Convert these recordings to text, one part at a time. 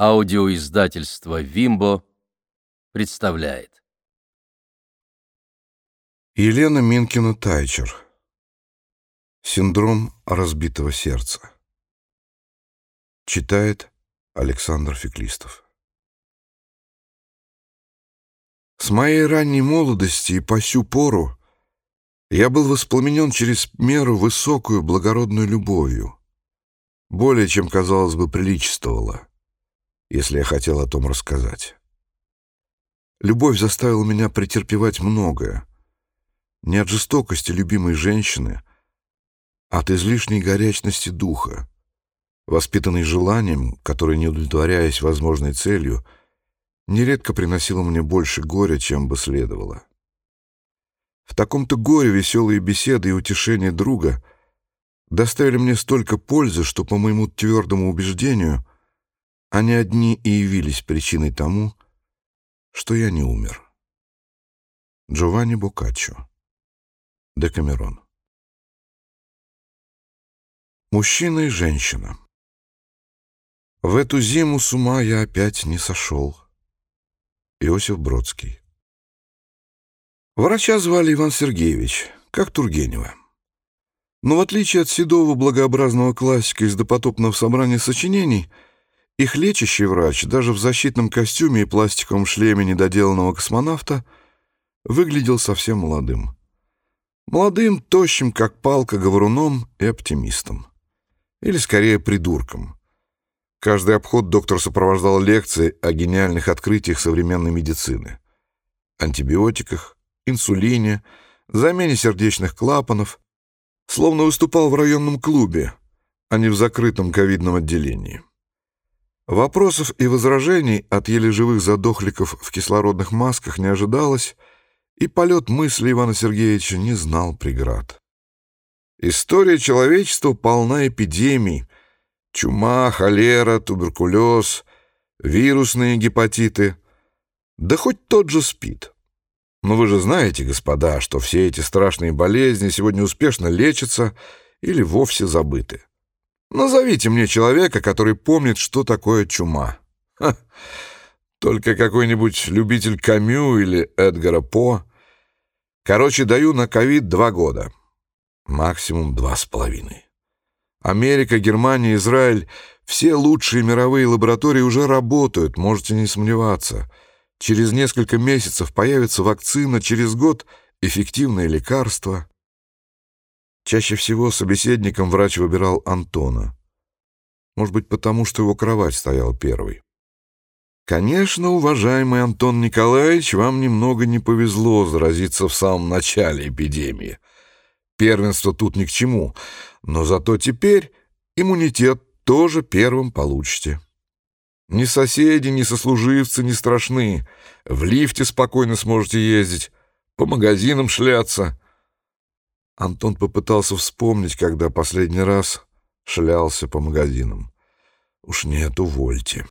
Аудиоиздательство «Вимбо» представляет. Елена Минкина-Тайчер. Синдром разбитого сердца. Читает Александр Феклистов. С моей ранней молодости и по сю пору я был воспламенен через меру высокую благородную любовью, более чем, казалось бы, приличествовало если я хотел о том рассказать. Любовь заставила меня претерпевать многое. Не от жестокости любимой женщины, а от излишней горячности духа, воспитанной желанием, которое, не удовлетворяясь возможной целью, нередко приносило мне больше горя, чем бы следовало. В таком-то горе веселые беседы и утешение друга доставили мне столько пользы, что, по моему твердому убеждению, они одни и явились причиной тому, что я не умер. Джованни Боккаччо. Декамерон. Мужчина и женщина. В эту зиму с ума я опять не сошел. Иосиф Бродский. Врача звали Иван Сергеевич, как Тургенева. Но в отличие от седого благообразного классика из допотопного собрания сочинений — их лечащий врач, даже в защитном костюме и пластиковом шлеме недоделанного космонавта, выглядел совсем молодым. Молодым, тощим, как палка, говоруном и оптимистом. Или, скорее, придурком. Каждый обход доктор сопровождал лекции о гениальных открытиях современной медицины. Антибиотиках, инсулине, замене сердечных клапанов. Словно выступал в районном клубе, а не в закрытом ковидном отделении. Вопросов и возражений от еле живых задохликов в кислородных масках не ожидалось, и полет мысли Ивана Сергеевича не знал преград. История человечества полна эпидемий. Чума, холера, туберкулез, вирусные гепатиты. Да хоть тот же СПИД. Но вы же знаете, господа, что все эти страшные болезни сегодня успешно лечатся или вовсе забыты. Назовите мне человека, который помнит, что такое чума. Ха. Только какой-нибудь любитель Камю или Эдгара По. Короче, даю на ковид два года. Максимум два с половиной. Америка, Германия, Израиль — все лучшие мировые лаборатории уже работают, можете не сомневаться. Через несколько месяцев появится вакцина, через год — эффективное лекарство. Чаще всего собеседником врач выбирал Антона. Может быть, потому что его кровать стояла первой. Конечно, уважаемый Антон Николаевич, вам немного не повезло заразиться в самом начале эпидемии. Первенство тут ни к чему, но зато теперь иммунитет тоже первым получите. Ни соседи, ни сослуживцы не страшны. В лифте спокойно сможете ездить, по магазинам шляться — Антон попытался вспомнить, когда последний раз шлялся по магазинам. Уж нет, увольте.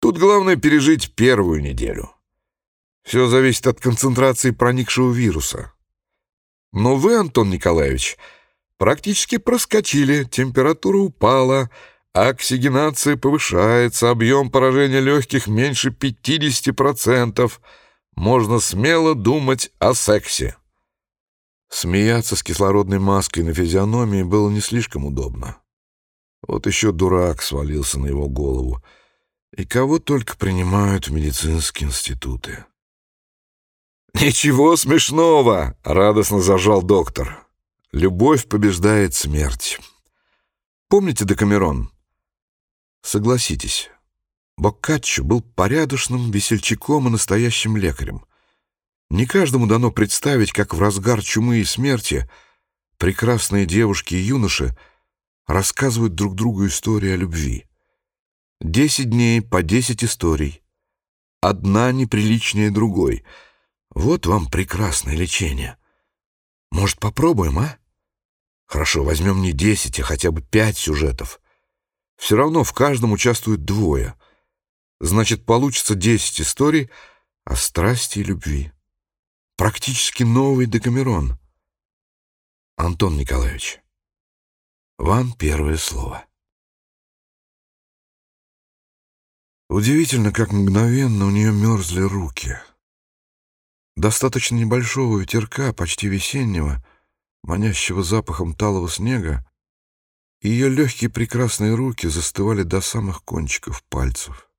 Тут главное пережить первую неделю. Все зависит от концентрации проникшего вируса. Но вы, Антон Николаевич, практически проскочили, температура упала, оксигенация повышается, объем поражения легких меньше 50%. Можно смело думать о сексе. Смеяться с кислородной маской на физиономии было не слишком удобно. Вот еще дурак свалился на его голову. И кого только принимают в медицинские институты. «Ничего смешного!» — радостно зажал доктор. «Любовь побеждает смерть. Помните Декамерон? Согласитесь, Боккаччо был порядочным весельчаком и настоящим лекарем. Не каждому дано представить, как в разгар чумы и смерти прекрасные девушки и юноши рассказывают друг другу истории о любви. Десять дней по десять историй. Одна неприличнее другой. Вот вам прекрасное лечение. Может, попробуем, а? Хорошо, возьмем не десять, а хотя бы пять сюжетов. Все равно в каждом участвуют двое. Значит, получится десять историй о страсти и любви практически новый Декамерон. Антон Николаевич, вам первое слово. Удивительно, как мгновенно у нее мерзли руки. Достаточно небольшого ветерка, почти весеннего, манящего запахом талого снега, и ее легкие прекрасные руки застывали до самых кончиков пальцев.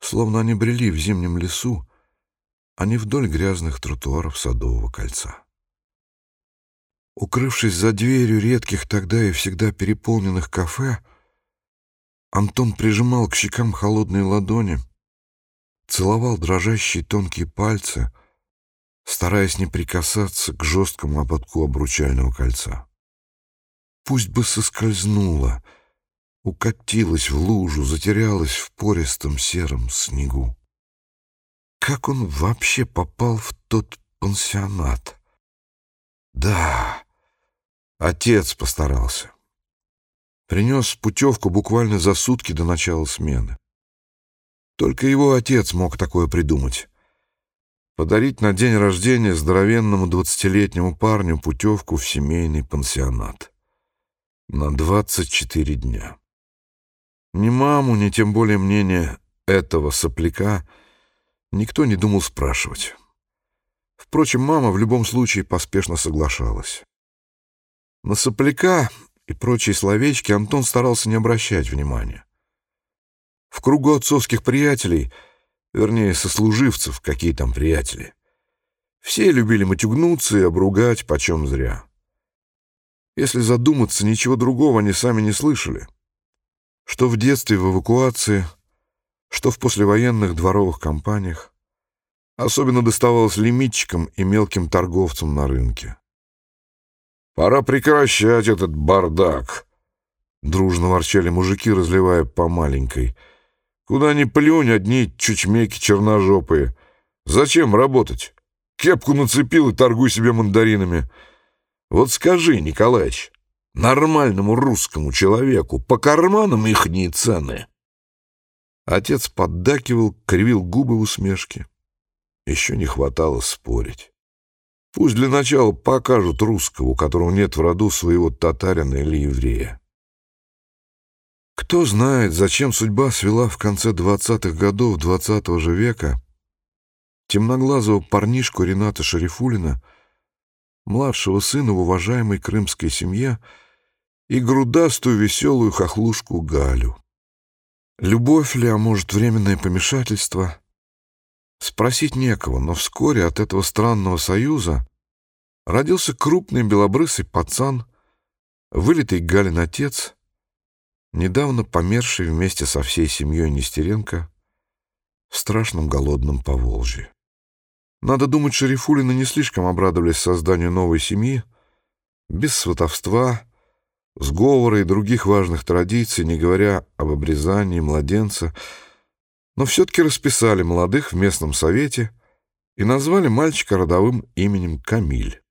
Словно они брели в зимнем лесу, а не вдоль грязных тротуаров Садового кольца. Укрывшись за дверью редких тогда и всегда переполненных кафе, Антон прижимал к щекам холодные ладони, целовал дрожащие тонкие пальцы, стараясь не прикасаться к жесткому ободку обручального кольца. Пусть бы соскользнула, укатилась в лужу, затерялась в пористом сером снегу. Как он вообще попал в тот пансионат? Да, отец постарался. Принес путевку буквально за сутки до начала смены. Только его отец мог такое придумать. Подарить на день рождения здоровенному двадцатилетнему парню путевку в семейный пансионат. На двадцать четыре дня. Ни маму, ни тем более мнение этого сопляка никто не думал спрашивать. Впрочем, мама в любом случае поспешно соглашалась. На сопляка и прочие словечки Антон старался не обращать внимания. В кругу отцовских приятелей, вернее, сослуживцев, какие там приятели, все любили матюгнуться и обругать почем зря. Если задуматься, ничего другого они сами не слышали. Что в детстве в эвакуации, что в послевоенных дворовых компаниях. Особенно доставалось лимитчикам и мелким торговцам на рынке. «Пора прекращать этот бардак!» Дружно ворчали мужики, разливая по маленькой. «Куда ни плюнь, одни чучмеки черножопые. Зачем работать? Кепку нацепил и торгуй себе мандаринами. Вот скажи, Николаевич, нормальному русскому человеку по карманам их не цены?» Отец поддакивал, кривил губы в усмешке. Еще не хватало спорить. Пусть для начала покажут русского, у которого нет в роду своего татарина или еврея. Кто знает, зачем судьба свела в конце двадцатых годов двадцатого же века темноглазого парнишку Рената Шарифулина, младшего сына в уважаемой крымской семье, и грудастую веселую хохлушку Галю. Любовь ли, а может, временное помешательство — Спросить некого, но вскоре от этого странного союза родился крупный белобрысый пацан, вылитый Галин отец, недавно померший вместе со всей семьей Нестеренко в страшном голодном Поволжье. Надо думать, Шарифулины не слишком обрадовались созданию новой семьи, без сватовства, сговора и других важных традиций, не говоря об обрезании младенца — но все-таки расписали молодых в местном совете и назвали мальчика родовым именем Камиль.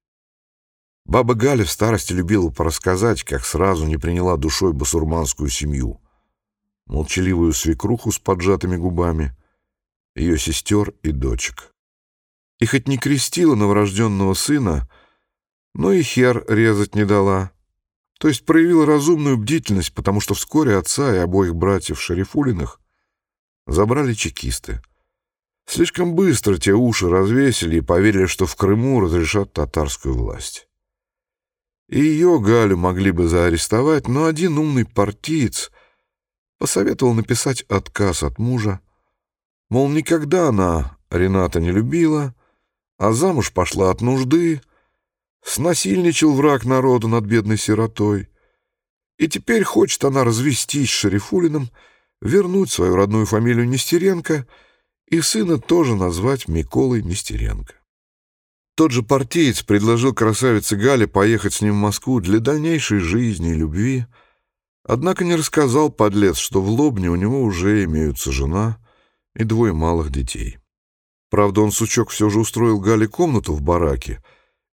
Баба Галя в старости любила порассказать, как сразу не приняла душой басурманскую семью, молчаливую свекруху с поджатыми губами, ее сестер и дочек. И хоть не крестила новорожденного сына, но и хер резать не дала, то есть проявила разумную бдительность, потому что вскоре отца и обоих братьев Шарифулиных забрали чекисты. Слишком быстро те уши развесили и поверили, что в Крыму разрешат татарскую власть. И ее, Галю, могли бы заарестовать, но один умный партиец посоветовал написать отказ от мужа, мол, никогда она Рената не любила, а замуж пошла от нужды, снасильничал враг народу над бедной сиротой, и теперь хочет она развестись с Шарифулиным вернуть свою родную фамилию Нестеренко и сына тоже назвать Миколой Нестеренко. Тот же партиец предложил красавице Гале поехать с ним в Москву для дальнейшей жизни и любви, однако не рассказал подлец, что в Лобне у него уже имеются жена и двое малых детей. Правда, он, сучок, все же устроил Гале комнату в бараке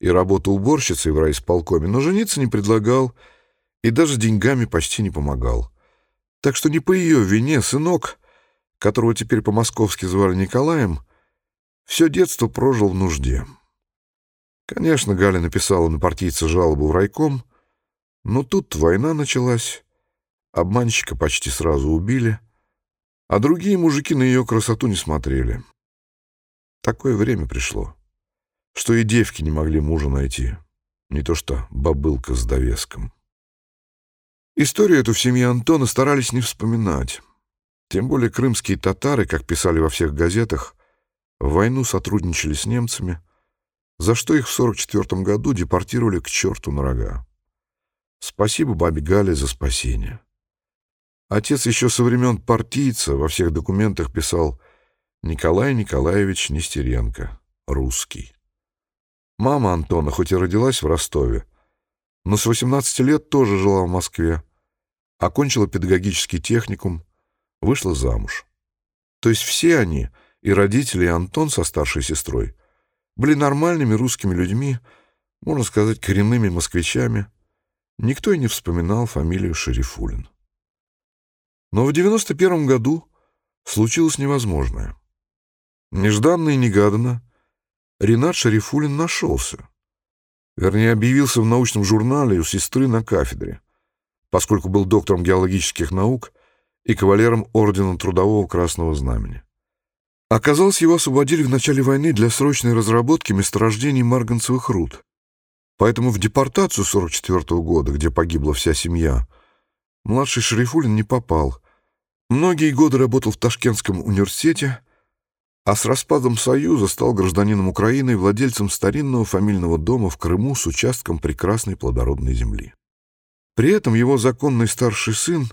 и работу уборщицей в райисполкоме, но жениться не предлагал и даже деньгами почти не помогал. Так что не по ее вине сынок, которого теперь по-московски звали Николаем, все детство прожил в нужде. Конечно, Галя написала на партийца жалобу в райком, но тут война началась, обманщика почти сразу убили, А другие мужики на ее красоту не смотрели. Такое время пришло, что и девки не могли мужа найти, не то что бабылка с довеском. Историю эту в семье Антона старались не вспоминать. Тем более крымские татары, как писали во всех газетах, в войну сотрудничали с немцами, за что их в 44 году депортировали к черту на рога. Спасибо бабе Гале за спасение. Отец еще со времен партийца во всех документах писал «Николай Николаевич Нестеренко, русский». Мама Антона хоть и родилась в Ростове, но с 18 лет тоже жила в Москве, окончила педагогический техникум, вышла замуж. То есть все они, и родители, и Антон со старшей сестрой, были нормальными русскими людьми, можно сказать, коренными москвичами. Никто и не вспоминал фамилию Шерифулин. Но в 91 году случилось невозможное. Нежданно и негаданно Ренат Шарифулин нашелся. Вернее, объявился в научном журнале у сестры на кафедре, поскольку был доктором геологических наук и кавалером Ордена Трудового Красного Знамени. Оказалось, его освободили в начале войны для срочной разработки месторождений марганцевых руд. Поэтому в депортацию 44 -го года, где погибла вся семья, младший Шарифулин не попал. Многие годы работал в Ташкентском университете — а с распадом Союза стал гражданином Украины и владельцем старинного фамильного дома в Крыму с участком прекрасной плодородной земли. При этом его законный старший сын,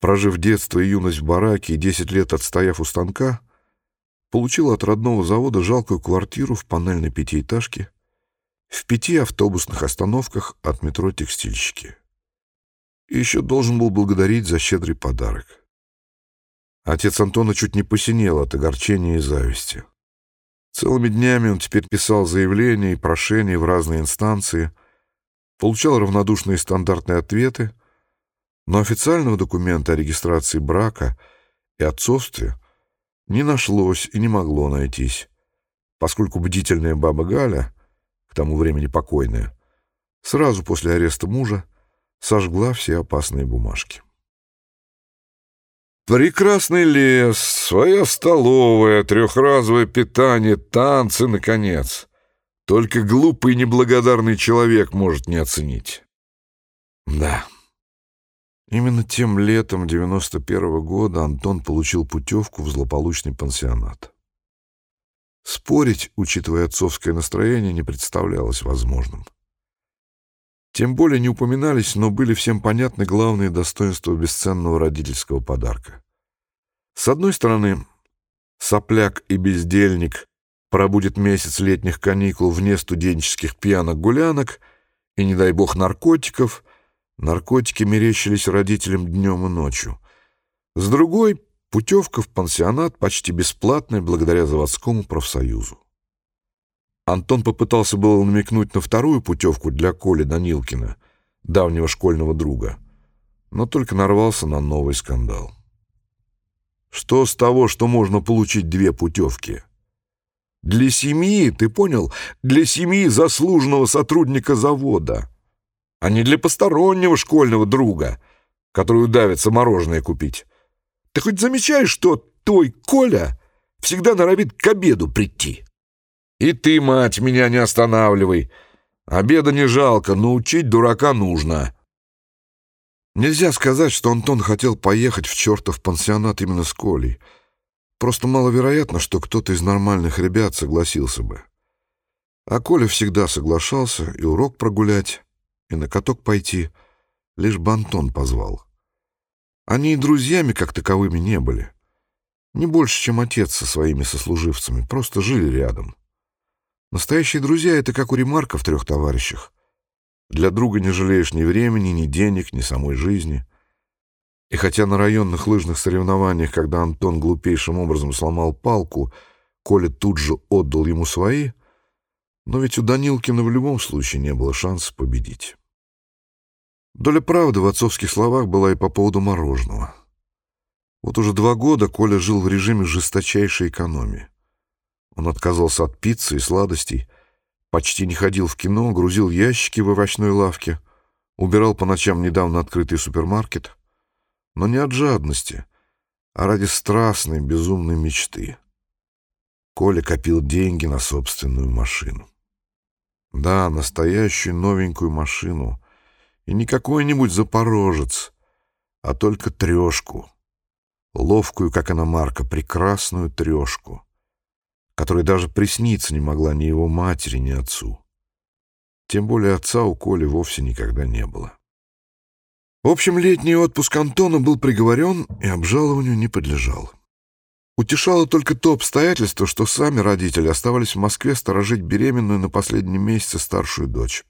прожив детство и юность в бараке и 10 лет отстояв у станка, получил от родного завода жалкую квартиру в панельной пятиэтажке в пяти автобусных остановках от метро «Текстильщики». И еще должен был благодарить за щедрый подарок — Отец Антона чуть не посинел от огорчения и зависти. Целыми днями он теперь писал заявления и прошения в разные инстанции, получал равнодушные стандартные ответы, но официального документа о регистрации брака и отцовстве не нашлось и не могло найтись, поскольку бдительная баба Галя, к тому времени покойная, сразу после ареста мужа сожгла все опасные бумажки. Прекрасный лес, своя столовая, трехразовое питание, танцы, наконец. Только глупый неблагодарный человек может не оценить. Да. Именно тем летом 91 -го года Антон получил путевку в злополучный пансионат. Спорить, учитывая отцовское настроение, не представлялось возможным. Тем более не упоминались, но были всем понятны главные достоинства бесценного родительского подарка. С одной стороны, сопляк и бездельник пробудет месяц летних каникул вне студенческих пьянок-гулянок и, не дай бог, наркотиков. Наркотики мерещились родителям днем и ночью. С другой — путевка в пансионат почти бесплатная благодаря заводскому профсоюзу. Антон попытался было намекнуть на вторую путевку для Коли Данилкина, давнего школьного друга, но только нарвался на новый скандал. Что с того, что можно получить две путевки? Для семьи, ты понял, для семьи заслуженного сотрудника завода, а не для постороннего школьного друга, который удавится мороженое купить. Ты хоть замечаешь, что твой Коля всегда норовит к обеду прийти? И ты, мать, меня не останавливай. Обеда не жалко, но учить дурака нужно. Нельзя сказать, что Антон хотел поехать в чертов пансионат именно с Колей. Просто маловероятно, что кто-то из нормальных ребят согласился бы. А Коля всегда соглашался и урок прогулять, и на каток пойти, лишь бы Антон позвал. Они и друзьями как таковыми не были. Не больше, чем отец со своими сослуживцами, просто жили рядом. Настоящие друзья — это как у Ремарка в «Трех товарищах». Для друга не жалеешь ни времени, ни денег, ни самой жизни. И хотя на районных лыжных соревнованиях, когда Антон глупейшим образом сломал палку, Коля тут же отдал ему свои, но ведь у Данилкина в любом случае не было шанса победить. Доля правды в отцовских словах была и по поводу мороженого. Вот уже два года Коля жил в режиме жесточайшей экономии. Он отказался от пиццы и сладостей, почти не ходил в кино, грузил ящики в овощной лавке, убирал по ночам недавно открытый супермаркет. Но не от жадности, а ради страстной, безумной мечты. Коля копил деньги на собственную машину. Да, настоящую новенькую машину. И не какой-нибудь запорожец, а только трешку. Ловкую, как она марка, прекрасную трешку, которой даже присниться не могла ни его матери, ни отцу. Тем более отца у Коли вовсе никогда не было. В общем, летний отпуск Антона был приговорен и обжалованию не подлежал. Утешало только то обстоятельство, что сами родители оставались в Москве сторожить беременную на последнем месяце старшую дочь.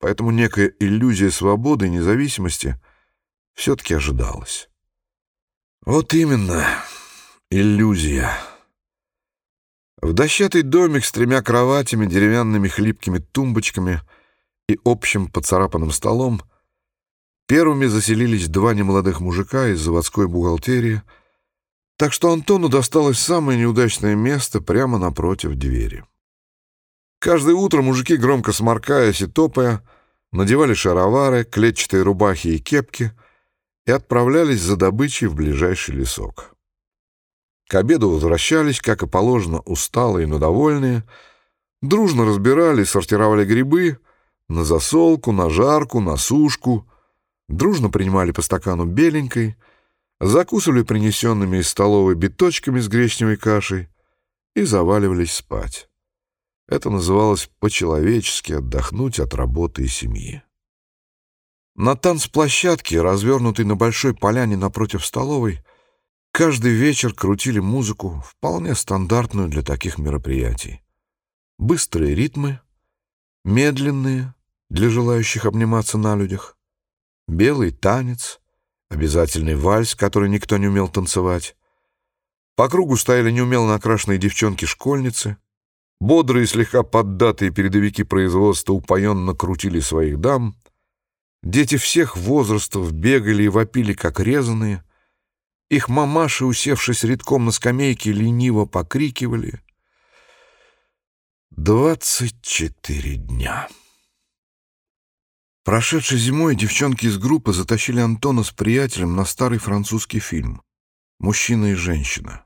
Поэтому некая иллюзия свободы и независимости все-таки ожидалась. Вот именно, иллюзия. В дощатый домик с тремя кроватями, деревянными хлипкими тумбочками и общим поцарапанным столом первыми заселились два немолодых мужика из заводской бухгалтерии — так что Антону досталось самое неудачное место прямо напротив двери. Каждое утро мужики, громко сморкаясь и топая, надевали шаровары, клетчатые рубахи и кепки и отправлялись за добычей в ближайший лесок. К обеду возвращались, как и положено, усталые, но довольные, дружно разбирали и сортировали грибы на засолку, на жарку, на сушку, дружно принимали по стакану беленькой — закусывали принесенными из столовой биточками с гречневой кашей и заваливались спать. Это называлось по-человечески отдохнуть от работы и семьи. На танцплощадке, развернутой на большой поляне напротив столовой, каждый вечер крутили музыку, вполне стандартную для таких мероприятий. Быстрые ритмы, медленные, для желающих обниматься на людях, белый танец — обязательный вальс, который никто не умел танцевать. По кругу стояли неумело накрашенные девчонки-школьницы. Бодрые, слегка поддатые передовики производства упоенно крутили своих дам. Дети всех возрастов бегали и вопили, как резаные. Их мамаши, усевшись редком на скамейке, лениво покрикивали. «Двадцать четыре дня». Прошедшей зимой девчонки из группы затащили Антона с приятелем на старый французский фильм «Мужчина и женщина».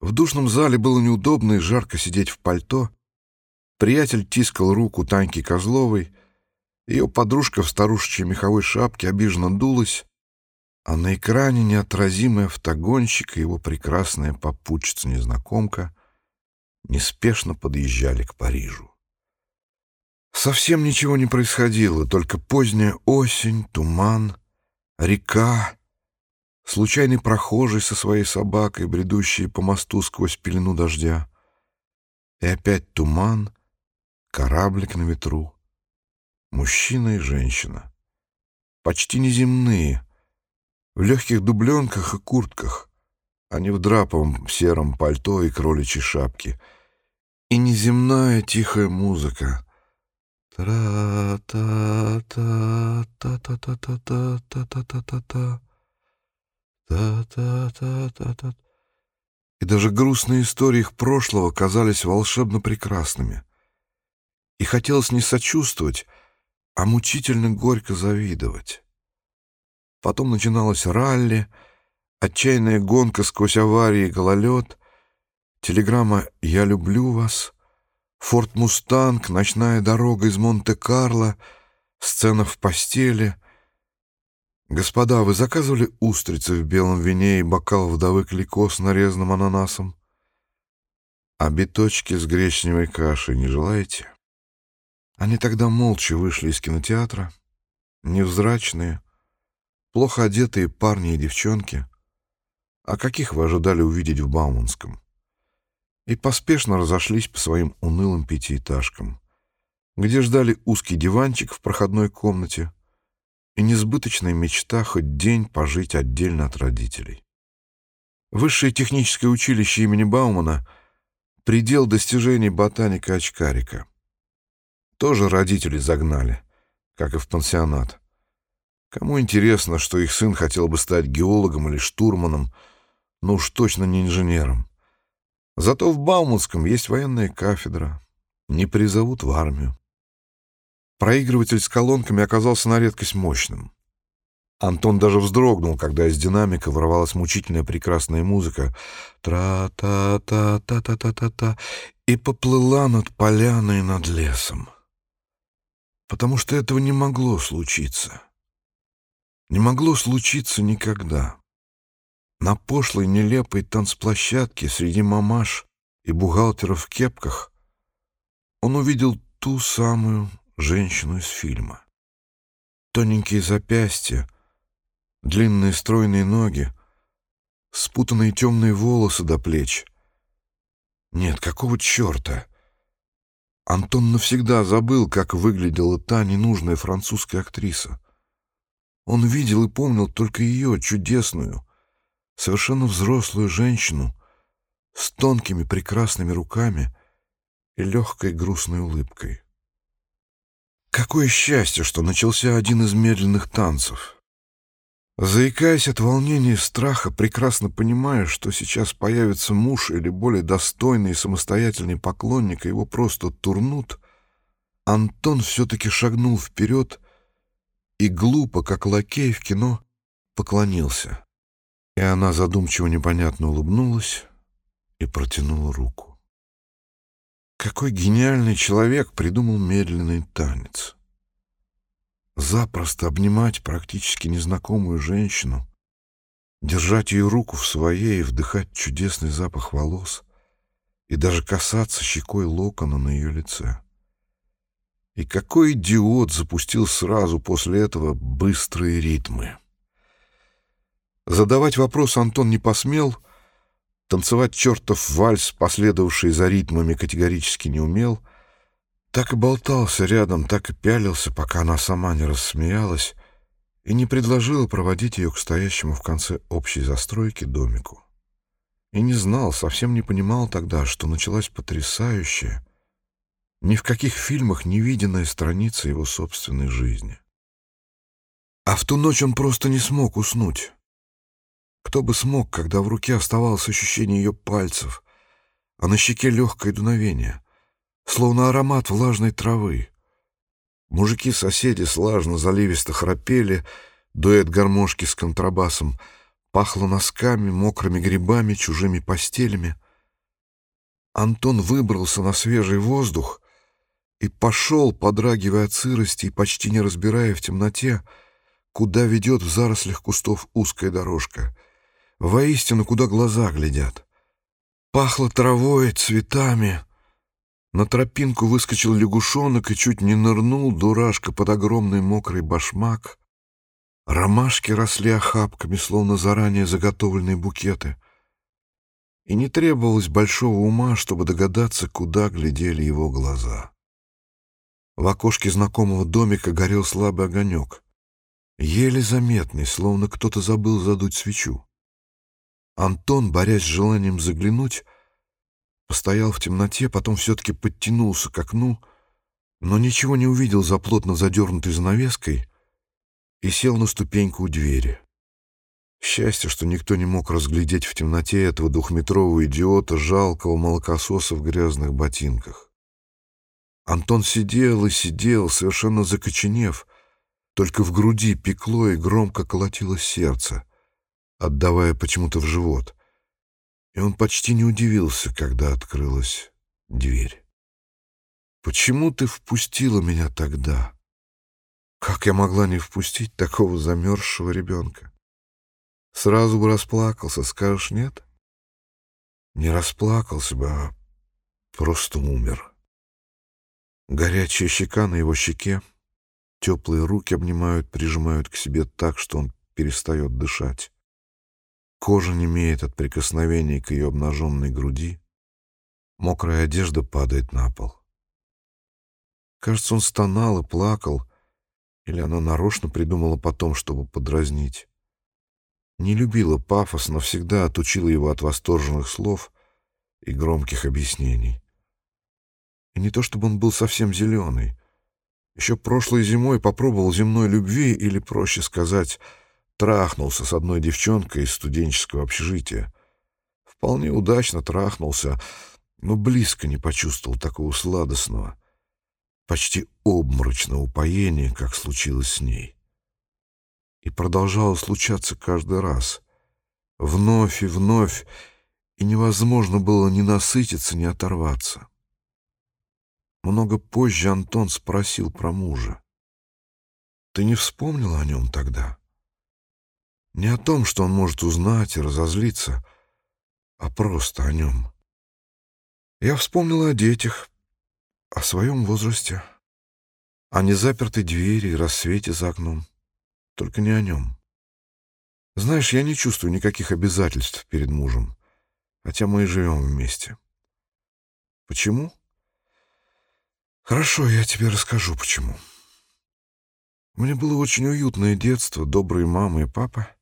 В душном зале было неудобно и жарко сидеть в пальто. Приятель тискал руку Таньки Козловой, ее подружка в старушечьей меховой шапке обиженно дулась, а на экране неотразимый автогонщик и его прекрасная попутчица-незнакомка неспешно подъезжали к Парижу. Совсем ничего не происходило, только поздняя осень, туман, река, случайный прохожий со своей собакой, бредущий по мосту сквозь пелену дождя. И опять туман, кораблик на ветру, мужчина и женщина. Почти неземные, в легких дубленках и куртках, а не в драповом сером пальто и кроличьей шапке. И неземная тихая музыка — Тра-та-та-та-та-та-та-та-та-та-та. Та-та-та-та-та. И даже грустные истории их прошлого казались волшебно прекрасными. И хотелось не сочувствовать, а мучительно горько завидовать. Потом начиналась ралли, отчаянная гонка сквозь аварии и гололед, телеграмма «Я люблю вас», Форт Мустанг, ночная дорога из Монте-Карло, сцена в постели. Господа, вы заказывали устрицы в белом вине и бокал вдовы Клико с нарезанным ананасом? А биточки с гречневой кашей не желаете? Они тогда молча вышли из кинотеатра, невзрачные, плохо одетые парни и девчонки. А каких вы ожидали увидеть в Бауманском? и поспешно разошлись по своим унылым пятиэтажкам, где ждали узкий диванчик в проходной комнате и несбыточная мечта хоть день пожить отдельно от родителей. Высшее техническое училище имени Баумана — предел достижений ботаника-очкарика. Тоже родители загнали, как и в пансионат. Кому интересно, что их сын хотел бы стать геологом или штурманом, но уж точно не инженером. Зато в Бауманском есть военная кафедра. Не призовут в армию. Проигрыватель с колонками оказался на редкость мощным. Антон даже вздрогнул, когда из динамика ворвалась мучительная прекрасная музыка. Тра-та-та-та-та-та-та-та. И поплыла над поляной над лесом. Потому что этого не могло случиться. Не могло случиться никогда. На пошлой нелепой танцплощадке среди мамаш и бухгалтеров в кепках он увидел ту самую женщину из фильма. Тоненькие запястья — длинные стройные ноги, спутанные темные волосы до плеч. Нет, какого черта? Антон навсегда забыл, как выглядела та ненужная французская актриса. Он видел и помнил только ее, чудесную, совершенно взрослую женщину с тонкими прекрасными руками и легкой грустной улыбкой. Какое счастье, что начался один из медленных танцев — Заикаясь от волнения и страха, прекрасно понимая, что сейчас появится муж или более достойный и самостоятельный поклонник, и его просто турнут, Антон все-таки шагнул вперед и глупо, как лакей в кино, поклонился. И она задумчиво непонятно улыбнулась и протянула руку. Какой гениальный человек придумал медленный танец запросто обнимать практически незнакомую женщину, держать ее руку в своей и вдыхать чудесный запах волос и даже касаться щекой локона на ее лице. И какой идиот запустил сразу после этого быстрые ритмы. Задавать вопрос Антон не посмел, танцевать чертов вальс, последовавший за ритмами, категорически не умел — так и болтался рядом, так и пялился, пока она сама не рассмеялась и не предложила проводить ее к стоящему в конце общей застройки домику. И не знал, совсем не понимал тогда, что началась потрясающая, ни в каких фильмах не виденная страница его собственной жизни. А в ту ночь он просто не смог уснуть. Кто бы смог, когда в руке оставалось ощущение ее пальцев, а на щеке легкое дуновение — словно аромат влажной травы. Мужики-соседи слажно заливисто храпели, дуэт гармошки с контрабасом, пахло носками, мокрыми грибами, чужими постелями. Антон выбрался на свежий воздух и пошел, подрагивая от сырости и почти не разбирая в темноте, куда ведет в зарослях кустов узкая дорожка. Воистину, куда глаза глядят. Пахло травой, цветами — на тропинку выскочил лягушонок и чуть не нырнул, дурашка, под огромный мокрый башмак. Ромашки росли охапками, словно заранее заготовленные букеты. И не требовалось большого ума, чтобы догадаться, куда глядели его глаза. В окошке знакомого домика горел слабый огонек, еле заметный, словно кто-то забыл задуть свечу. Антон, борясь с желанием заглянуть, Постоял в темноте, потом все-таки подтянулся к окну, но ничего не увидел за плотно задернутой занавеской и сел на ступеньку у двери. Счастье, что никто не мог разглядеть в темноте этого двухметрового идиота, жалкого молокососа в грязных ботинках. Антон сидел и сидел, совершенно закоченев, только в груди пекло и громко колотилось сердце, отдавая почему-то в живот и он почти не удивился, когда открылась дверь. «Почему ты впустила меня тогда? Как я могла не впустить такого замерзшего ребенка? Сразу бы расплакался, скажешь нет?» Не расплакался бы, а просто умер. Горячая щека на его щеке, теплые руки обнимают, прижимают к себе так, что он перестает дышать. Кожа немеет от прикосновений к ее обнаженной груди. Мокрая одежда падает на пол. Кажется, он стонал и плакал, или она нарочно придумала потом, чтобы подразнить. Не любила пафос, но всегда отучила его от восторженных слов и громких объяснений. И не то чтобы он был совсем зеленый. Еще прошлой зимой попробовал земной любви, или, проще сказать, трахнулся с одной девчонкой из студенческого общежития. Вполне удачно трахнулся, но близко не почувствовал такого сладостного, почти обморочного упоения, как случилось с ней. И продолжало случаться каждый раз. Вновь и вновь, и невозможно было ни насытиться, ни оторваться. Много позже Антон спросил про мужа. «Ты не вспомнила о нем тогда?» Не о том, что он может узнать и разозлиться, а просто о нем. Я вспомнила о детях, о своем возрасте, о незапертой двери и рассвете за окном. Только не о нем. Знаешь, я не чувствую никаких обязательств перед мужем, хотя мы и живем вместе. Почему? Хорошо, я тебе расскажу, почему. Мне было очень уютное детство, добрые мама и папа,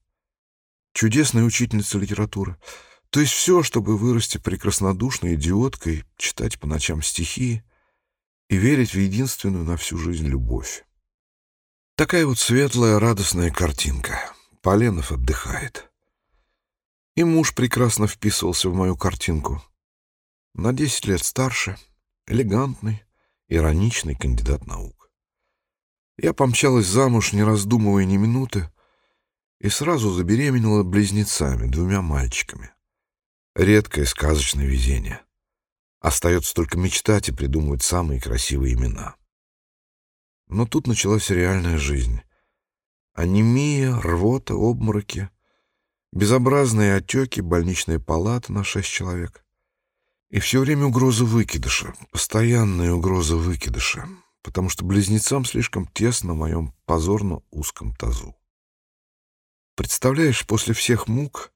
чудесная учительница литературы. То есть все, чтобы вырасти прекраснодушной идиоткой, читать по ночам стихи и верить в единственную на всю жизнь любовь. Такая вот светлая, радостная картинка. Поленов отдыхает. И муж прекрасно вписывался в мою картинку. На десять лет старше, элегантный, ироничный кандидат наук. Я помчалась замуж, не раздумывая ни минуты, и сразу забеременела близнецами, двумя мальчиками. Редкое сказочное везение. Остается только мечтать и придумывать самые красивые имена. Но тут началась реальная жизнь. Анемия, рвота, обмороки, безобразные отеки, больничная палата на шесть человек. И все время угроза выкидыша, постоянная угроза выкидыша, потому что близнецам слишком тесно в моем позорно узком тазу. Представляешь, после всех мук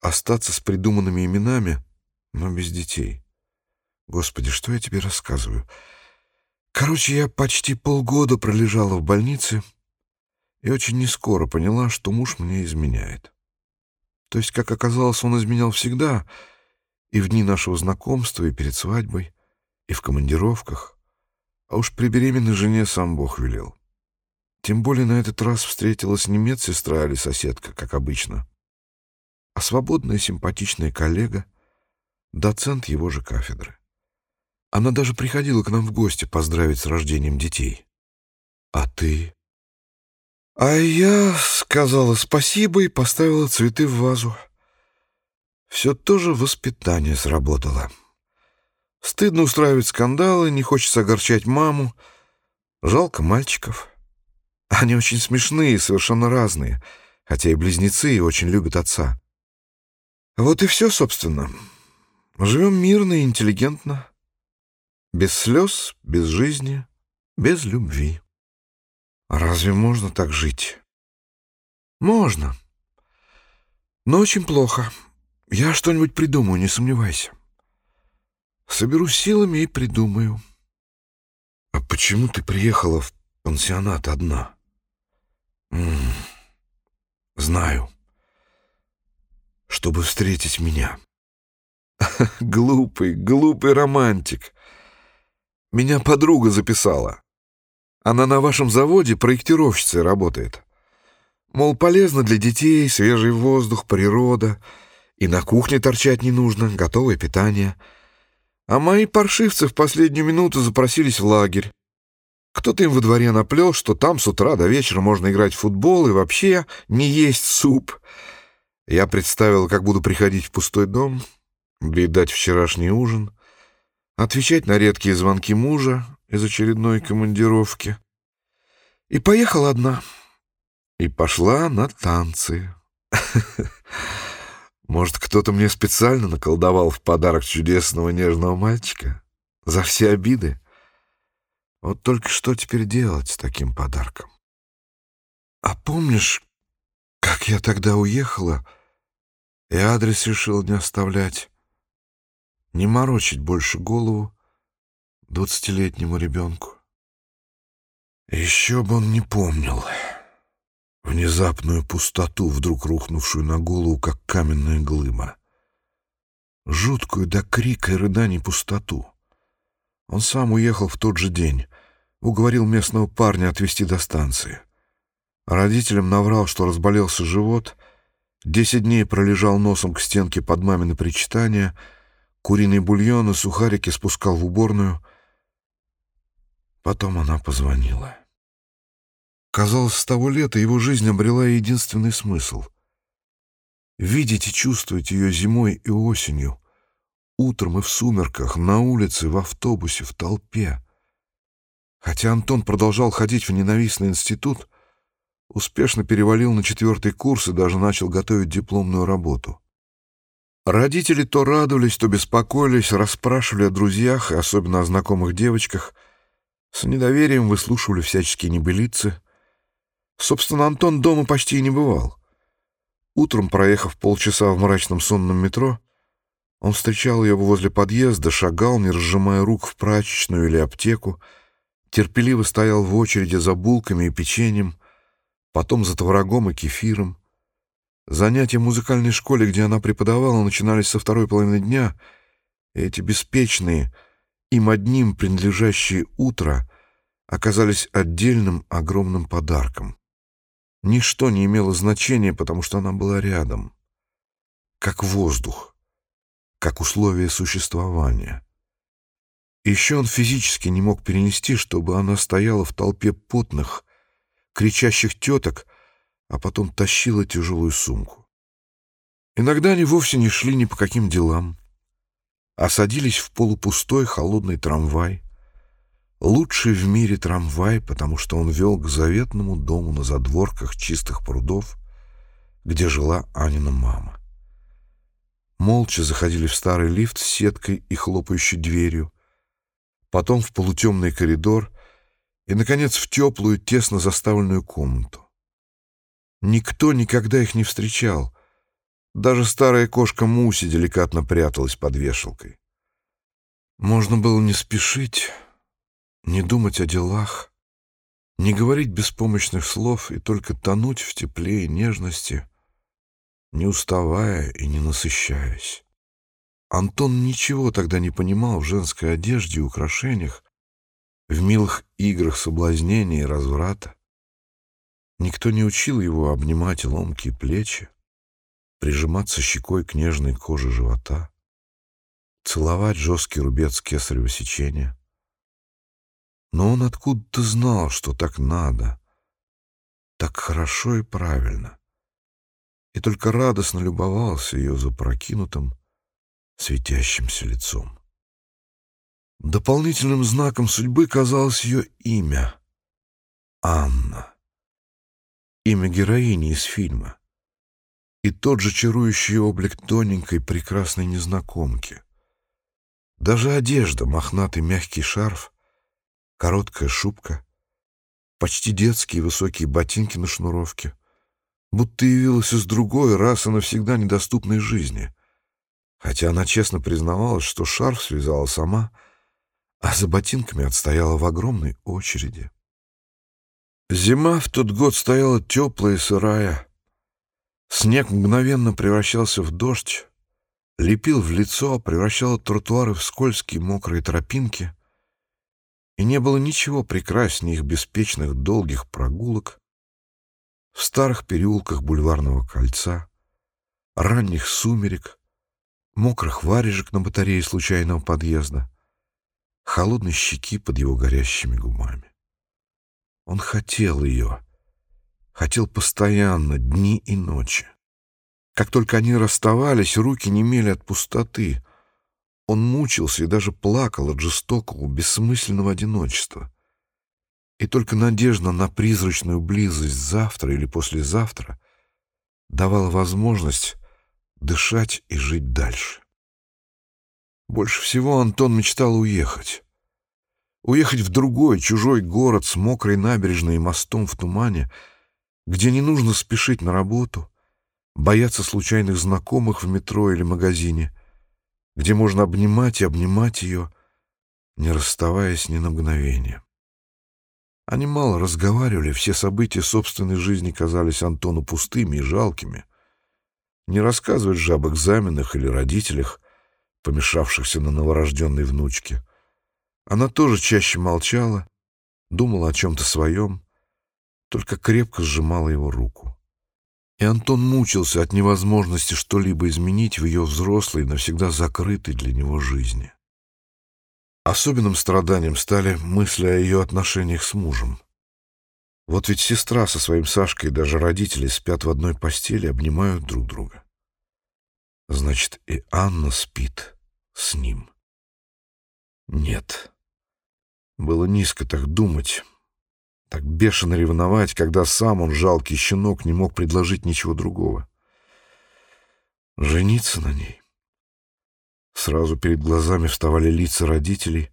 остаться с придуманными именами, но без детей. Господи, что я тебе рассказываю? Короче, я почти полгода пролежала в больнице и очень нескоро поняла, что муж мне изменяет. То есть, как оказалось, он изменял всегда — и в дни нашего знакомства, и перед свадьбой, и в командировках. А уж при беременной жене сам Бог велел. Тем более на этот раз встретилась не медсестра или соседка, как обычно, а свободная симпатичная коллега, доцент его же кафедры. Она даже приходила к нам в гости поздравить с рождением детей. А ты? А я сказала спасибо и поставила цветы в вазу. Все тоже воспитание сработало. Стыдно устраивать скандалы, не хочется огорчать маму. Жалко мальчиков. Они очень смешные, совершенно разные, хотя и близнецы и очень любят отца. Вот и все, собственно. Живем мирно и интеллигентно. Без слез, без жизни, без любви. Разве можно так жить? Можно. Но очень плохо. Я что-нибудь придумаю, не сомневайся. Соберу силами и придумаю. А почему ты приехала в пансионат одна? М -м -м. Знаю. Чтобы встретить меня. Глупый, глупый романтик. Меня подруга записала. Она на вашем заводе проектировщицей работает. Мол, полезно для детей, свежий воздух, природа — и на кухне торчать не нужно, готовое питание. А мои паршивцы в последнюю минуту запросились в лагерь. Кто-то им во дворе наплел, что там с утра до вечера можно играть в футбол и вообще не есть суп. Я представил, как буду приходить в пустой дом, доедать вчерашний ужин, отвечать на редкие звонки мужа из очередной командировки. И поехала одна. И пошла на танцы. Может, кто-то мне специально наколдовал в подарок чудесного нежного мальчика? За все обиды? Вот только что теперь делать с таким подарком? А помнишь, как я тогда уехала и адрес решил не оставлять, не морочить больше голову двадцатилетнему ребенку? Еще бы он не помнил внезапную пустоту, вдруг рухнувшую на голову, как каменная глыба. Жуткую до крика и рыданий пустоту. Он сам уехал в тот же день, уговорил местного парня отвезти до станции. родителям наврал, что разболелся живот, десять дней пролежал носом к стенке под мамины причитания, куриный бульон и сухарики спускал в уборную. Потом она позвонила. Казалось, с того лета его жизнь обрела единственный смысл — видеть и чувствовать ее зимой и осенью, утром и в сумерках, на улице, в автобусе, в толпе. Хотя Антон продолжал ходить в ненавистный институт, успешно перевалил на четвертый курс и даже начал готовить дипломную работу. Родители то радовались, то беспокоились, расспрашивали о друзьях особенно о знакомых девочках, с недоверием выслушивали всяческие небылицы. Собственно, Антон дома почти и не бывал. Утром, проехав полчаса в мрачном сонном метро, он встречал ее возле подъезда, шагал, не разжимая рук в прачечную или аптеку, терпеливо стоял в очереди за булками и печеньем, потом за творогом и кефиром. Занятия в музыкальной школе, где она преподавала, начинались со второй половины дня, и эти беспечные, им одним принадлежащие утро оказались отдельным огромным подарком. Ничто не имело значения, потому что она была рядом, как воздух, как условие существования. Еще он физически не мог перенести, чтобы она стояла в толпе потных, кричащих теток, а потом тащила тяжелую сумку. Иногда они вовсе не шли ни по каким делам, а садились в полупустой холодный трамвай, лучший в мире трамвай, потому что он вел к заветному дому на задворках чистых прудов, где жила Анина мама. Молча заходили в старый лифт с сеткой и хлопающей дверью, потом в полутемный коридор и, наконец, в теплую, тесно заставленную комнату. Никто никогда их не встречал. Даже старая кошка Муси деликатно пряталась под вешалкой. Можно было не спешить, не думать о делах, не говорить беспомощных слов и только тонуть в тепле и нежности, не уставая и не насыщаясь. Антон ничего тогда не понимал в женской одежде и украшениях, в милых играх соблазнения и разврата. Никто не учил его обнимать ломкие плечи, прижиматься щекой к нежной коже живота, целовать жесткий рубец кесарево сечения. Но он откуда-то знал, что так надо, так хорошо и правильно, и только радостно любовался ее запрокинутым, светящимся лицом. Дополнительным знаком судьбы казалось ее имя — Анна. Имя героини из фильма. И тот же чарующий облик тоненькой прекрасной незнакомки. Даже одежда, мохнатый мягкий шарф, короткая шубка, почти детские высокие ботинки на шнуровке, будто явилась из другой, раз и навсегда недоступной жизни — хотя она честно признавалась, что шарф связала сама, а за ботинками отстояла в огромной очереди. Зима в тот год стояла теплая и сырая. Снег мгновенно превращался в дождь, лепил в лицо, превращал тротуары в скользкие мокрые тропинки, и не было ничего прекраснее их беспечных долгих прогулок в старых переулках бульварного кольца, ранних сумерек, мокрых варежек на батарее случайного подъезда, холодной щеки под его горящими губами. Он хотел ее, хотел постоянно, дни и ночи. Как только они расставались, руки немели от пустоты. Он мучился и даже плакал от жестокого, бессмысленного одиночества. И только надежда на призрачную близость завтра или послезавтра давала возможность дышать и жить дальше. Больше всего Антон мечтал уехать. Уехать в другой, чужой город с мокрой набережной и мостом в тумане, где не нужно спешить на работу, бояться случайных знакомых в метро или магазине, где можно обнимать и обнимать ее, не расставаясь ни на мгновение. Они мало разговаривали, все события собственной жизни казались Антону пустыми и жалкими. Не рассказывать же об экзаменах или родителях, помешавшихся на новорожденной внучке. Она тоже чаще молчала, думала о чем-то своем, только крепко сжимала его руку. И Антон мучился от невозможности что-либо изменить в ее взрослой, навсегда закрытой для него жизни. Особенным страданием стали мысли о ее отношениях с мужем. Вот ведь сестра со своим Сашкой и даже родители спят в одной постели, обнимают друг друга. Значит, и Анна спит с ним. Нет. Было низко так думать, так бешено ревновать, когда сам он, жалкий щенок, не мог предложить ничего другого. Жениться на ней. Сразу перед глазами вставали лица родителей,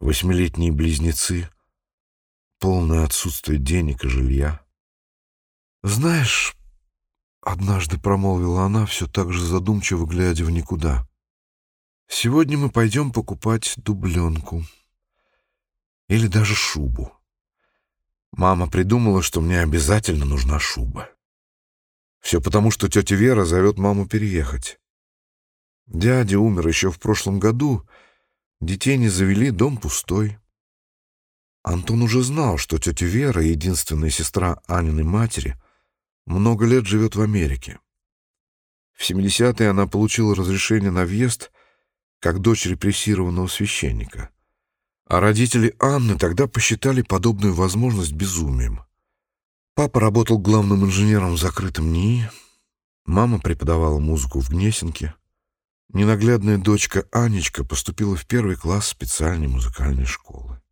восьмилетние близнецы, полное отсутствие денег и жилья. «Знаешь, Однажды промолвила она, все так же задумчиво глядя в никуда. «Сегодня мы пойдем покупать дубленку. Или даже шубу. Мама придумала, что мне обязательно нужна шуба. Все потому, что тетя Вера зовет маму переехать. Дядя умер еще в прошлом году, детей не завели, дом пустой. Антон уже знал, что тетя Вера, единственная сестра Аниной матери, много лет живет в Америке. В 70-е она получила разрешение на въезд как дочь репрессированного священника. А родители Анны тогда посчитали подобную возможность безумием. Папа работал главным инженером в закрытом НИИ, мама преподавала музыку в Гнесинке. Ненаглядная дочка Анечка поступила в первый класс специальной музыкальной школы.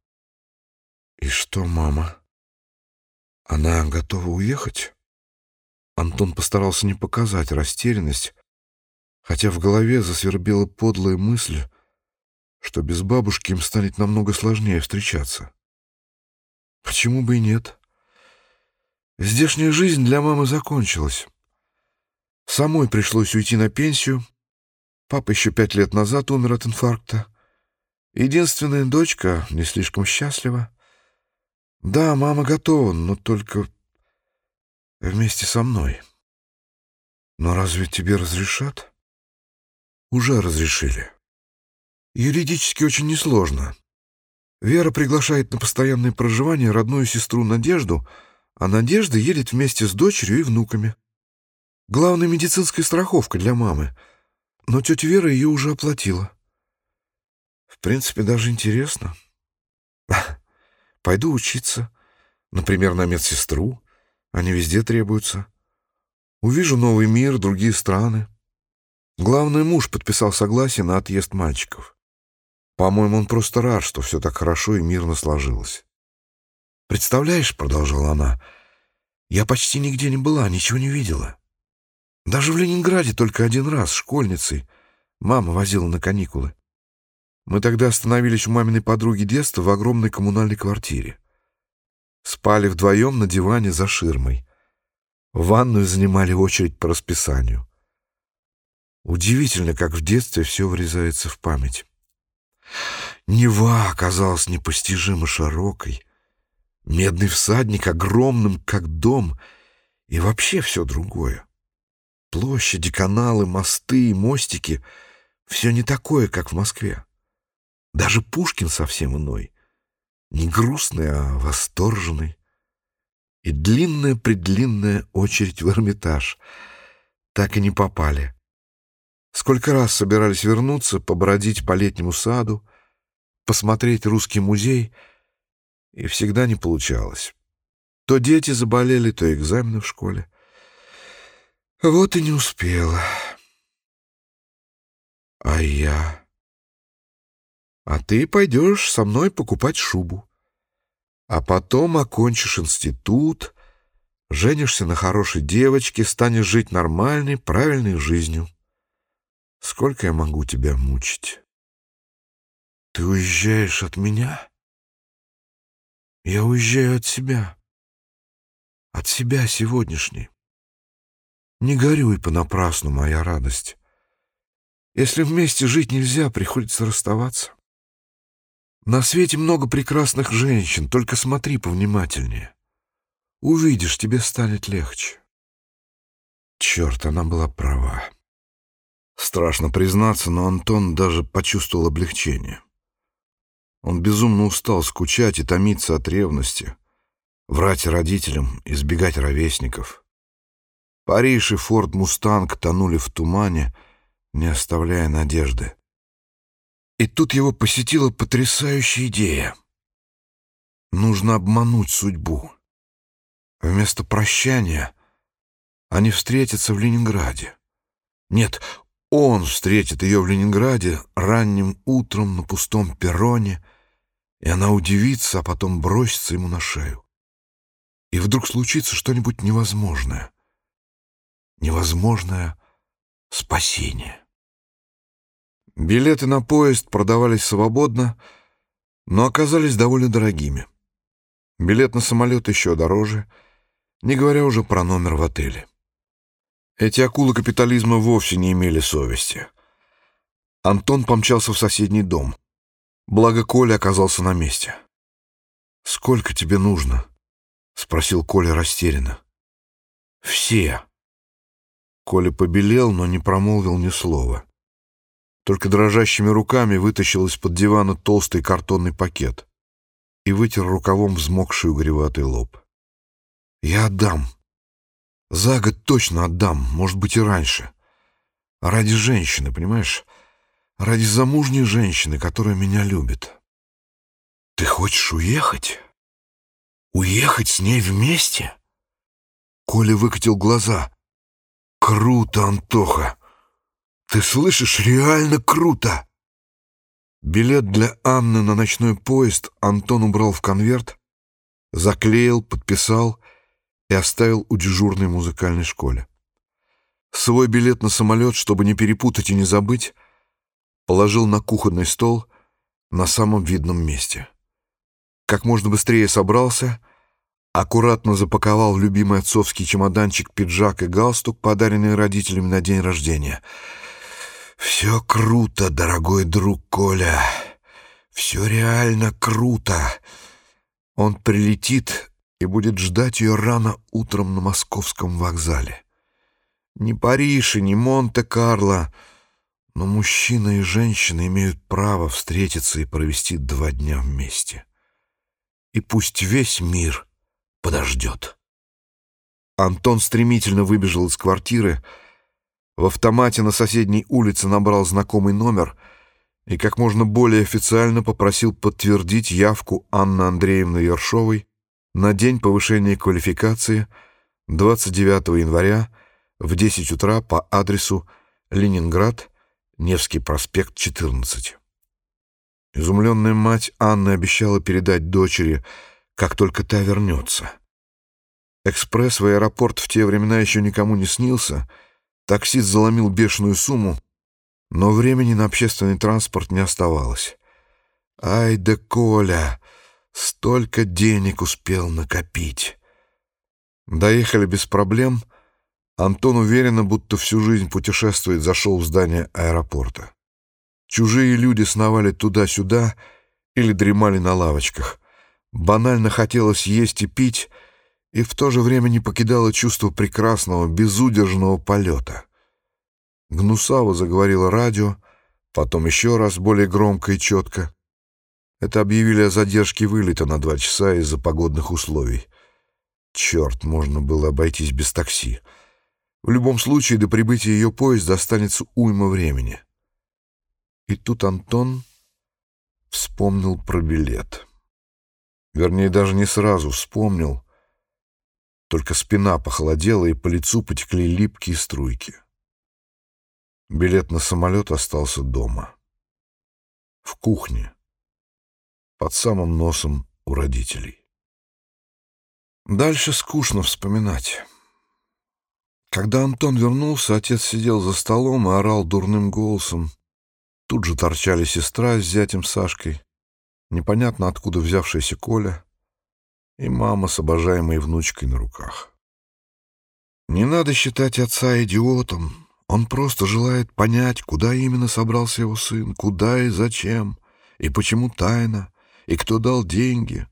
И что, мама? Она готова уехать? Антон постарался не показать растерянность, хотя в голове засвербела подлая мысль, что без бабушки им станет намного сложнее встречаться. Почему бы и нет? Здешняя жизнь для мамы закончилась. Самой пришлось уйти на пенсию. Папа еще пять лет назад умер от инфаркта. Единственная дочка не слишком счастлива. Да, мама готова, но только вместе со мной. Но разве тебе разрешат? Уже разрешили. Юридически очень несложно. Вера приглашает на постоянное проживание родную сестру Надежду, а Надежда едет вместе с дочерью и внуками. Главная медицинская страховка для мамы, но тетя Вера ее уже оплатила. В принципе, даже интересно. Пойду учиться, например, на медсестру, они везде требуются. Увижу новый мир, другие страны. Главный муж подписал согласие на отъезд мальчиков. По-моему, он просто рад, что все так хорошо и мирно сложилось. «Представляешь», — продолжала она, — «я почти нигде не была, ничего не видела. Даже в Ленинграде только один раз, школьницей. Мама возила на каникулы. Мы тогда остановились у маминой подруги детства в огромной коммунальной квартире. Спали вдвоем на диване за ширмой. Ванную занимали очередь по расписанию. Удивительно, как в детстве все врезается в память. Нева оказалась непостижимо широкой, медный всадник огромным, как дом, и вообще все другое. Площади, каналы, мосты и мостики — все не такое, как в Москве. Даже Пушкин совсем иной — не грустный, а восторженный. И длинная-предлинная очередь в Эрмитаж. Так и не попали. Сколько раз собирались вернуться, побродить по летнему саду, посмотреть русский музей, и всегда не получалось. То дети заболели, то экзамены в школе. Вот и не успела. А я... А ты пойдешь со мной покупать шубу. А потом окончишь институт, женишься на хорошей девочке, станешь жить нормальной, правильной жизнью. Сколько я могу тебя мучить? Ты уезжаешь от меня? Я уезжаю от себя. От себя сегодняшней. Не горюй понапрасну, моя радость. Если вместе жить нельзя, приходится расставаться. На свете много прекрасных женщин, только смотри повнимательнее. Увидишь, тебе станет легче. Черт, она была права. Страшно признаться, но Антон даже почувствовал облегчение. Он безумно устал скучать и томиться от ревности, врать родителям, избегать ровесников. Париж и Форд Мустанг тонули в тумане, не оставляя надежды. И тут его посетила потрясающая идея. Нужно обмануть судьбу. Вместо прощания они встретятся в Ленинграде. Нет, он встретит ее в Ленинграде ранним утром на пустом перроне, и она удивится, а потом бросится ему на шею. И вдруг случится что-нибудь невозможное. Невозможное спасение. Билеты на поезд продавались свободно, но оказались довольно дорогими. Билет на самолет еще дороже, не говоря уже про номер в отеле. Эти акулы капитализма вовсе не имели совести. Антон помчался в соседний дом. Благо Коля оказался на месте. «Сколько тебе нужно?» — спросил Коля растерянно. «Все». Коля побелел, но не промолвил ни слова. Только дрожащими руками вытащил из-под дивана толстый картонный пакет и вытер рукавом взмокший угреватый лоб. «Я отдам», за год точно отдам, может быть, и раньше. Ради женщины, понимаешь? Ради замужней женщины, которая меня любит. Ты хочешь уехать? Уехать с ней вместе? Коля выкатил глаза. Круто, Антоха. Ты слышишь, реально круто. Билет для Анны на ночной поезд Антон убрал в конверт, заклеил, подписал и оставил у дежурной музыкальной школе. Свой билет на самолет, чтобы не перепутать и не забыть, положил на кухонный стол на самом видном месте. Как можно быстрее собрался, аккуратно запаковал любимый отцовский чемоданчик пиджак и галстук, подаренные родителями на день рождения. «Все круто, дорогой друг Коля, все реально круто!» Он прилетит и будет ждать ее рано утром на московском вокзале. Ни Париж и ни Монте-Карло, но мужчина и женщина имеют право встретиться и провести два дня вместе. И пусть весь мир подождет. Антон стремительно выбежал из квартиры, в автомате на соседней улице набрал знакомый номер и как можно более официально попросил подтвердить явку Анны Андреевны Ершовой на день повышения квалификации 29 января в 10 утра по адресу Ленинград, Невский проспект, 14. Изумленная мать Анны обещала передать дочери, как только та вернется. Экспресс в аэропорт в те времена еще никому не снился, таксист заломил бешеную сумму, но времени на общественный транспорт не оставалось. «Ай да Коля!» Столько денег успел накопить. Доехали без проблем. Антон уверенно, будто всю жизнь путешествует, зашел в здание аэропорта. Чужие люди сновали туда-сюда или дремали на лавочках. Банально хотелось есть и пить, и в то же время не покидало чувство прекрасного, безудержного полета. Гнусаво заговорило радио, потом еще раз более громко и четко. Это объявили о задержке вылета на два часа из-за погодных условий. Черт, можно было обойтись без такси. В любом случае, до прибытия ее поезда останется уйма времени. И тут Антон вспомнил про билет. Вернее, даже не сразу вспомнил, только спина похолодела, и по лицу потекли липкие струйки. Билет на самолет остался дома. В кухне под самым носом у родителей. Дальше скучно вспоминать. Когда Антон вернулся, отец сидел за столом и орал дурным голосом. Тут же торчали сестра с зятем Сашкой, непонятно откуда взявшаяся Коля, и мама с обожаемой внучкой на руках. Не надо считать отца идиотом. Он просто желает понять, куда именно собрался его сын, куда и зачем, и почему тайно, и кто дал деньги.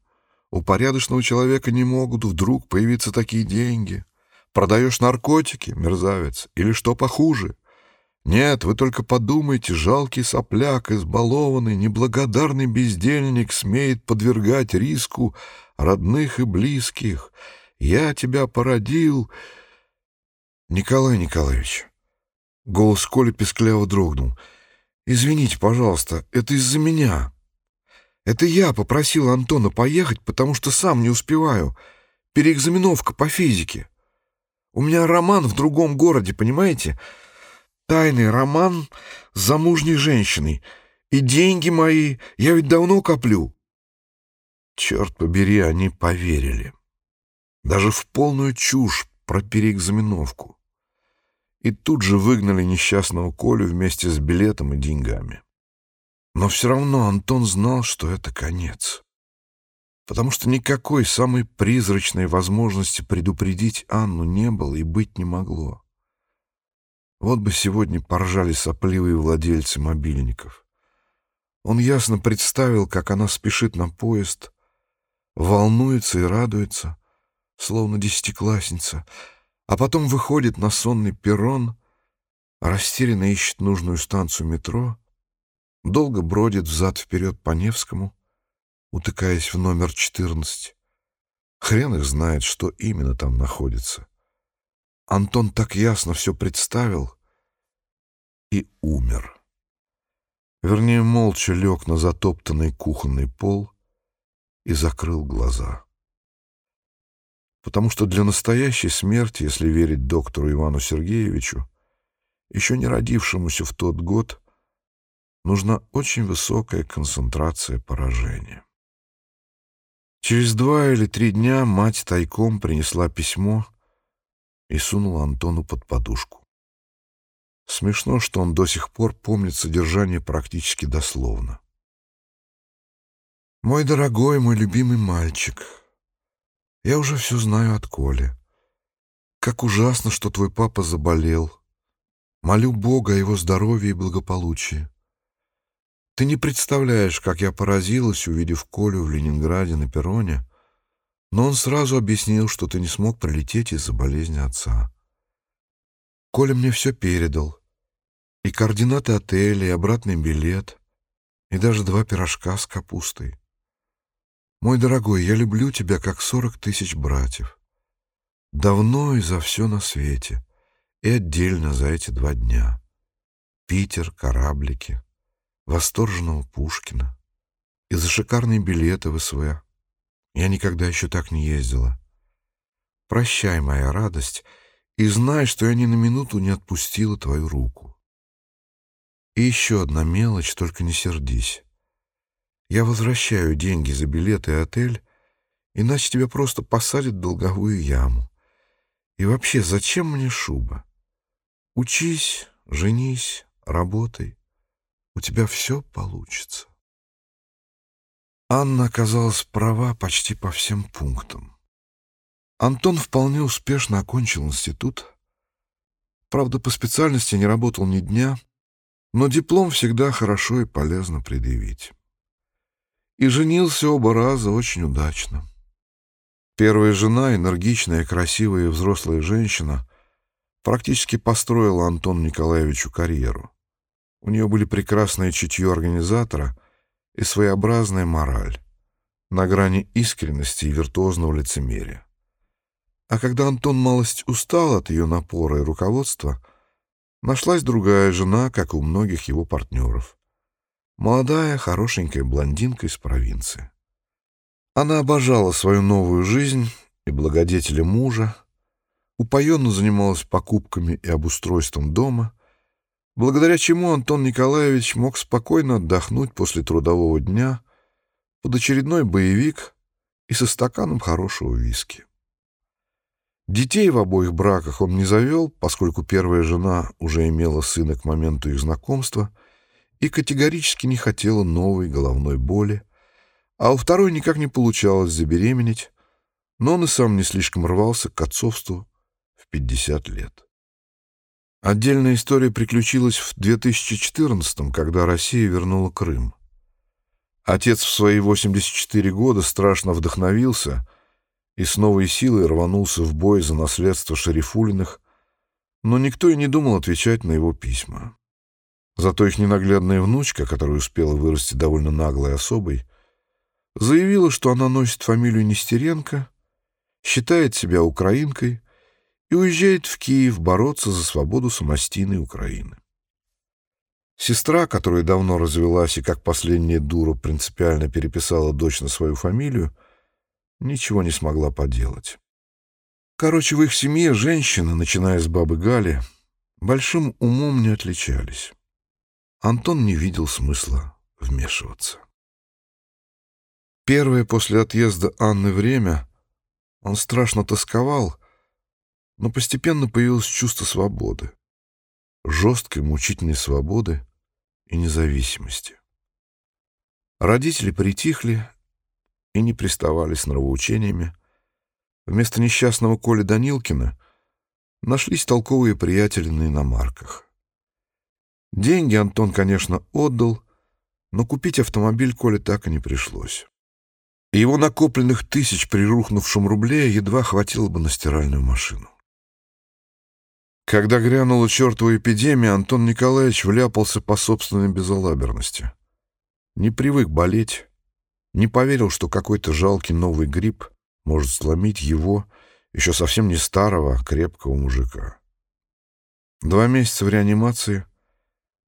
У порядочного человека не могут вдруг появиться такие деньги. Продаешь наркотики, мерзавец, или что похуже. Нет, вы только подумайте, жалкий сопляк, избалованный, неблагодарный бездельник смеет подвергать риску родных и близких. Я тебя породил... Николай Николаевич, голос Коли пескляво дрогнул. Извините, пожалуйста, это из-за меня. Это я попросил Антона поехать, потому что сам не успеваю. переэкзаменовка по физике. У меня роман в другом городе, понимаете? Тайный роман с замужней женщиной. И деньги мои, я ведь давно коплю. Черт побери, они поверили. Даже в полную чушь про переэкзаменовку. И тут же выгнали несчастного Колю вместе с билетом и деньгами. Но все равно Антон знал, что это конец. Потому что никакой самой призрачной возможности предупредить Анну не было и быть не могло. Вот бы сегодня поржали сопливые владельцы мобильников. Он ясно представил, как она спешит на поезд, волнуется и радуется, словно десятиклассница, а потом выходит на сонный перрон, растерянно ищет нужную станцию метро, долго бродит взад-вперед по Невскому, утыкаясь в номер 14. Хрен их знает, что именно там находится. Антон так ясно все представил и умер. Вернее, молча лег на затоптанный кухонный пол и закрыл глаза. Потому что для настоящей смерти, если верить доктору Ивану Сергеевичу, еще не родившемуся в тот год, нужна очень высокая концентрация поражения. Через два или три дня мать тайком принесла письмо — и сунул Антону под подушку. Смешно, что он до сих пор помнит содержание практически дословно. «Мой дорогой, мой любимый мальчик, я уже все знаю от Коли. Как ужасно, что твой папа заболел. Молю Бога о его здоровье и благополучии. Ты не представляешь, как я поразилась, увидев Колю в Ленинграде на перроне, но он сразу объяснил, что ты не смог прилететь из-за болезни отца. Коля мне все передал. И координаты отеля, и обратный билет, и даже два пирожка с капустой. Мой дорогой, я люблю тебя, как сорок тысяч братьев. Давно и за все на свете, и отдельно за эти два дня. Питер, кораблики, восторженного Пушкина и за шикарные билеты в СВ. Я никогда еще так не ездила. Прощай, моя радость, и знай, что я ни на минуту не отпустила твою руку. И еще одна мелочь, только не сердись. Я возвращаю деньги за билеты и отель, иначе тебя просто посадят в долговую яму. И вообще, зачем мне шуба? Учись, женись, работай. У тебя все получится. Анна оказалась права почти по всем пунктам. Антон вполне успешно окончил институт. Правда, по специальности не работал ни дня, но диплом всегда хорошо и полезно предъявить. И женился оба раза очень удачно. Первая жена, энергичная, красивая и взрослая женщина, практически построила Антону Николаевичу карьеру. У нее были прекрасное чутье организатора — и своеобразная мораль, на грани искренности и виртуозного лицемерия. А когда Антон малость устал от ее напора и руководства, нашлась другая жена, как у многих его партнеров. Молодая, хорошенькая блондинка из провинции. Она обожала свою новую жизнь и благодетеля мужа, упоенно занималась покупками и обустройством дома, благодаря чему Антон Николаевич мог спокойно отдохнуть после трудового дня под очередной боевик и со стаканом хорошего виски. Детей в обоих браках он не завел, поскольку первая жена уже имела сына к моменту их знакомства и категорически не хотела новой головной боли, а у второй никак не получалось забеременеть, но он и сам не слишком рвался к отцовству в 50 лет. Отдельная история приключилась в 2014 когда Россия вернула Крым. Отец в свои 84 года страшно вдохновился и с новой силой рванулся в бой за наследство Шарифулиных, но никто и не думал отвечать на его письма. Зато их ненаглядная внучка, которая успела вырасти довольно наглой особой, заявила, что она носит фамилию Нестеренко, считает себя украинкой и уезжает в Киев бороться за свободу самостийной Украины. Сестра, которая давно развелась и как последняя дура принципиально переписала дочь на свою фамилию, ничего не смогла поделать. Короче, в их семье женщины, начиная с бабы Гали, большим умом не отличались. Антон не видел смысла вмешиваться. Первое после отъезда Анны время он страшно тосковал, но постепенно появилось чувство свободы, жесткой мучительной свободы и независимости. Родители притихли и не приставали с нравоучениями. Вместо несчастного Коли Данилкина нашлись толковые приятели на иномарках. Деньги Антон, конечно, отдал, но купить автомобиль Коле так и не пришлось. Его накопленных тысяч при рухнувшем рубле едва хватило бы на стиральную машину. Когда грянула чертова эпидемия, Антон Николаевич вляпался по собственной безалаберности. Не привык болеть, не поверил, что какой-то жалкий новый грипп может сломить его, еще совсем не старого, крепкого мужика. Два месяца в реанимации,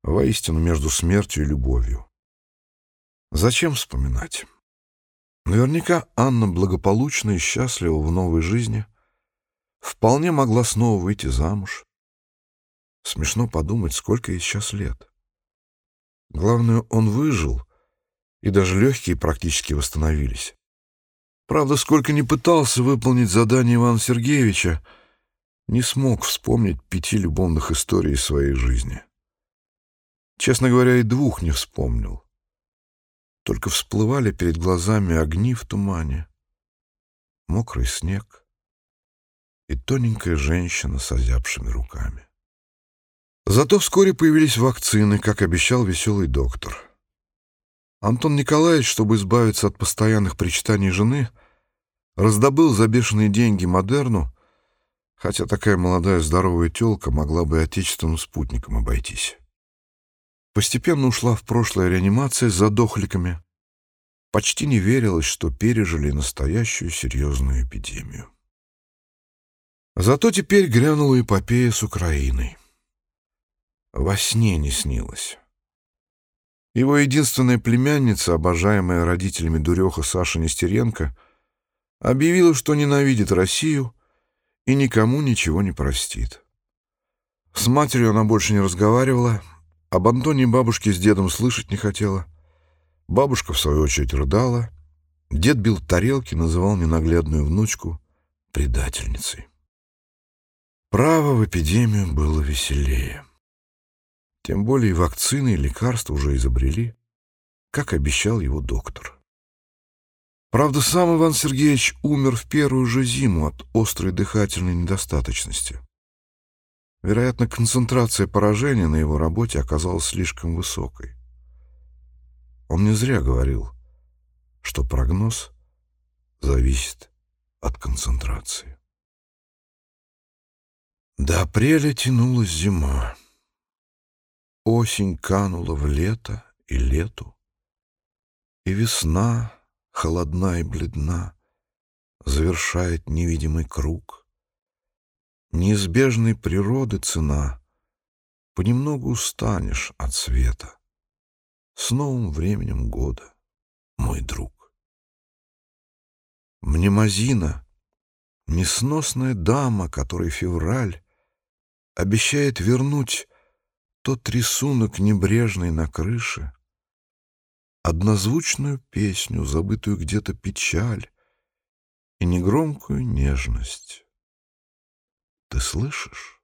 воистину между смертью и любовью. Зачем вспоминать? Наверняка Анна благополучна и счастлива в новой жизни, вполне могла снова выйти замуж. Смешно подумать, сколько ей сейчас лет. Главное, он выжил, и даже легкие практически восстановились. Правда, сколько ни пытался выполнить задание Ивана Сергеевича, не смог вспомнить пяти любовных историй своей жизни. Честно говоря, и двух не вспомнил. Только всплывали перед глазами огни в тумане, мокрый снег и тоненькая женщина с озябшими руками. Зато вскоре появились вакцины, как обещал веселый доктор. Антон Николаевич, чтобы избавиться от постоянных причитаний жены, раздобыл за бешеные деньги Модерну, хотя такая молодая здоровая тёлка могла бы отечественным спутником обойтись. Постепенно ушла в прошлое реанимация с задохликами. Почти не верилось, что пережили настоящую серьезную эпидемию. Зато теперь грянула эпопея с Украиной. Во сне не снилось. Его единственная племянница, обожаемая родителями дуреха Саша Нестеренко, объявила, что ненавидит Россию и никому ничего не простит. С матерью она больше не разговаривала, об Антоне бабушке с дедом слышать не хотела. Бабушка, в свою очередь, рыдала. Дед бил тарелки, называл ненаглядную внучку предательницей. Право в эпидемию было веселее. Тем более вакцины и лекарства уже изобрели, как обещал его доктор. Правда, сам Иван Сергеевич умер в первую же зиму от острой дыхательной недостаточности. Вероятно, концентрация поражения на его работе оказалась слишком высокой. Он не зря говорил, что прогноз зависит от концентрации. До апреля тянулась зима. Осень канула в лето и лету, и весна, холодна и бледна, завершает невидимый круг. Неизбежной природы цена. Понемногу устанешь от света. С новым временем года, мой друг. Мнемозина, несносная дама, которой февраль обещает вернуть тот рисунок небрежный на крыше, однозвучную песню, забытую где-то печаль и негромкую нежность. Ты слышишь?